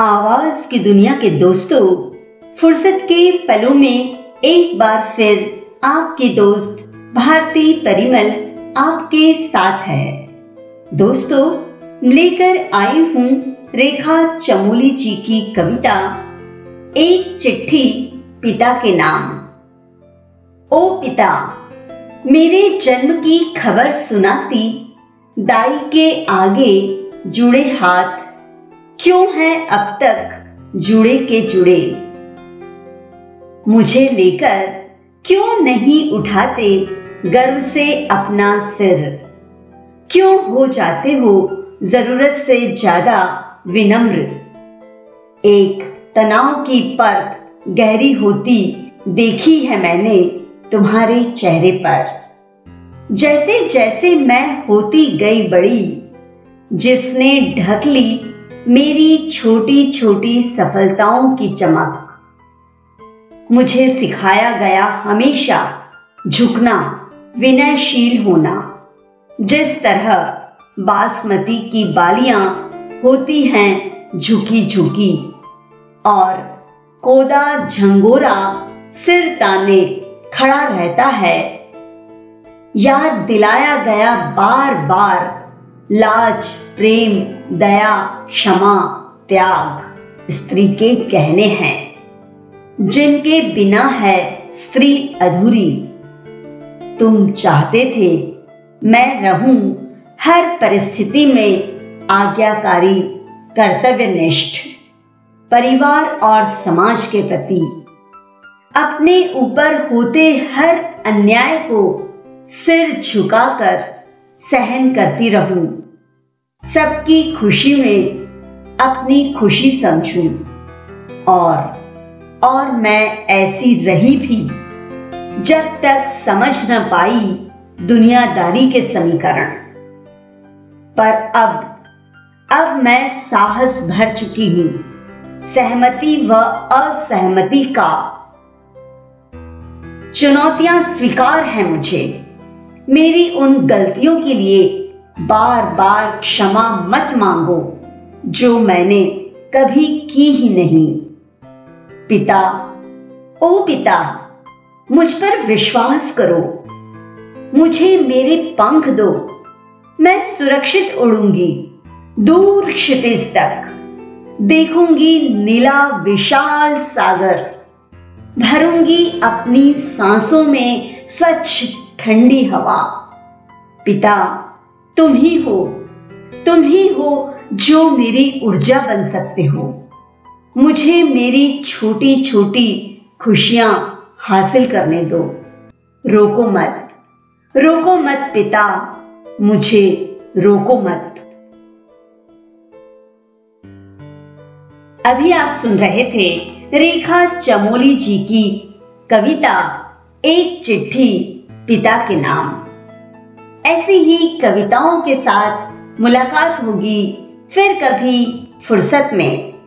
आवाज़ की दुनिया के दोस्तों, फुर्सत के पलों में एक बार फिर आपकी दोस्त भारती परिमल आपके साथ है। दोस्तों, लेकर आई हूँ रेखा चमोली जी की कविता, एक चिट्ठी पिता के नाम। ओ पिता, मेरे जन्म की खबर सुनाती, दाई के आगे जुड़े हाथ। क्यों है अब तक जुड़े के जुड़े? मुझे लेकर क्यों नहीं उठाते गर्व से अपना सिर? क्यों हो जाते हो ज़रूरत से ज़्यादा विनम्र? एक तनाव की परत गहरी होती देखी है मैंने तुम्हारे चेहरे पर। जैसे जैसे मैं होती गई बड़ी, जिसने ढक ली मेरी छोटी छोटी सफलताओं की चमक। मुझे सिखाया गया हमेशा झुकना, विनयशील होना। जिस तरह बासमती की बालियाँ होती हैं झुकी झुकी, और कोदा झंगोरा सिर ताने खड़ा रहता है, याद दिलाया गया बार बार लाज, प्रेम, दया, क्षमा, त्याग स्त्री के कहने हैं। जिनके बिना है स्त्री अधूरी। तुम चाहते थे, मैं रहूँ, हर परिस्थिति में आज्ञाकारी, कर्तव्यनिष्ठ, परिवार और समाज के प्रति। अपने ऊपर होते हर अन्याय को सिर झुकाकर सहन करती रहूँ। सबकी खुशी में अपनी खुशी समझूं। और और मैं ऐसी रही भी, जब तक समझ न पाई दुनियादारी के समीकरण। पर अब अब मैं साहस भर चुकी हूँ, सहमति व असहमति का। चुनौतियाँ स्वीकार है मुझे मेरी उन गलतियों के लिए बार बार क्षमा मत मांगो, जो मैंने कभी की ही नहीं। पिता, ओ पिता, मुझ पर विश्वास करो। मुझे मेरे पंख दो। मैं सुरक्षित उड़ूँगी, दूर क्षितिज तक। देखूँगी नीला विशाल सागर। भरूँगी अपनी सांसों में स्वच्छ ठंडी हवा। पिता, तुम ही हो। तुम ही हो जो मेरी ऊर्जा बन सकते हो। मुझे मेरी छोटी छोटी खुशियाँ हासिल करने दो। रोको मत। रोको मत पिता। मुझे रोको मत। अभी आप सुन रहे थे रेखा चमोली जी की कविता, एक चिट्ठी। पिता के नाम। ऐसी ही कविताओं के साथ मुलाकात होगी फिर कभी फुर्सत में।